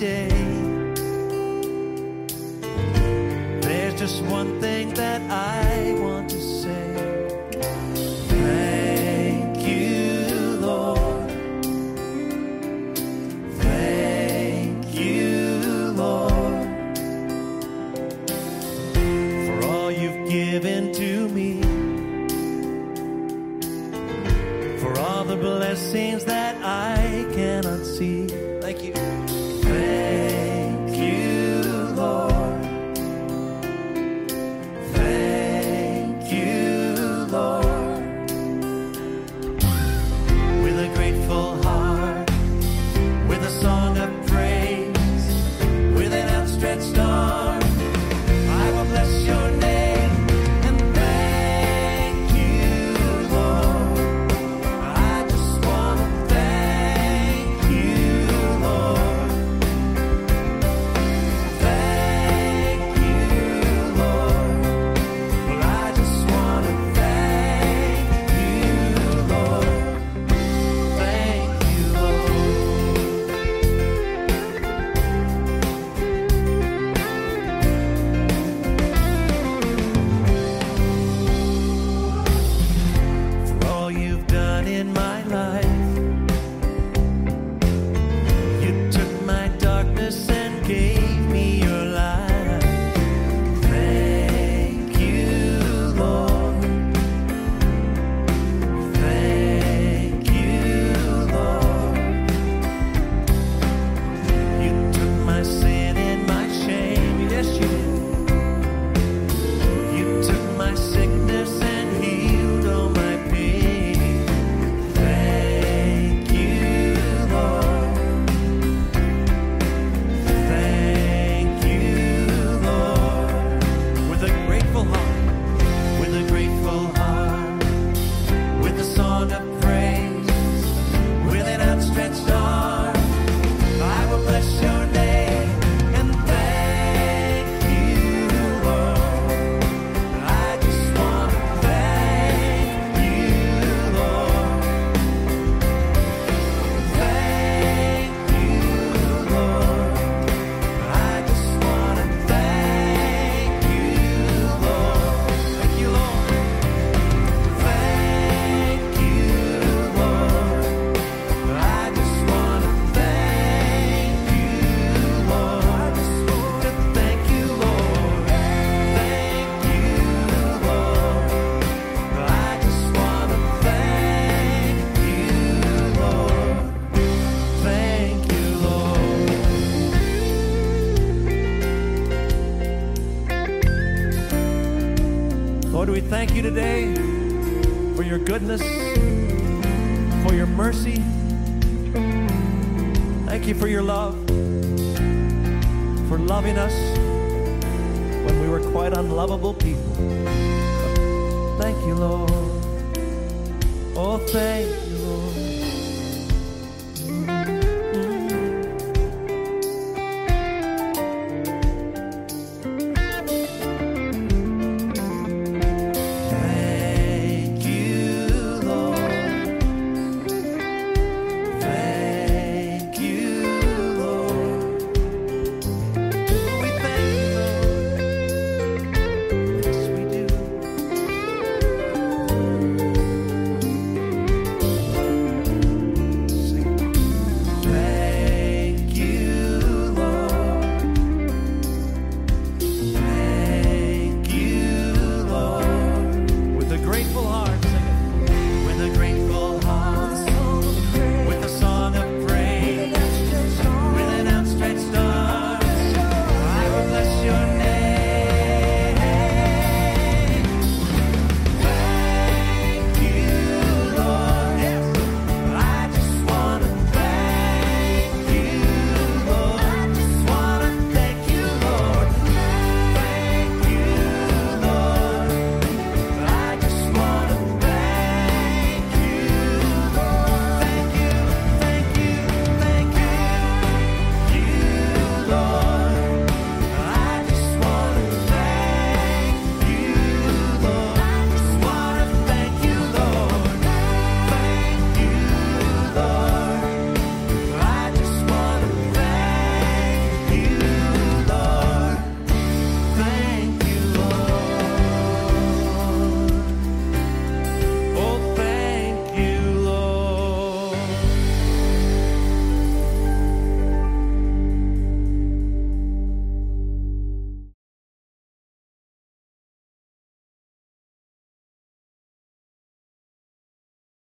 day. There's just one thing that I want to say. Thank you, Lord. Thank you, Lord, for all you've given to me. For all the blessings that I cannot see. Lord, we thank you today for your goodness, for your mercy. Thank you for your love, for loving us when we were quite unlovable people. Thank you, Lord. Oh, thank you.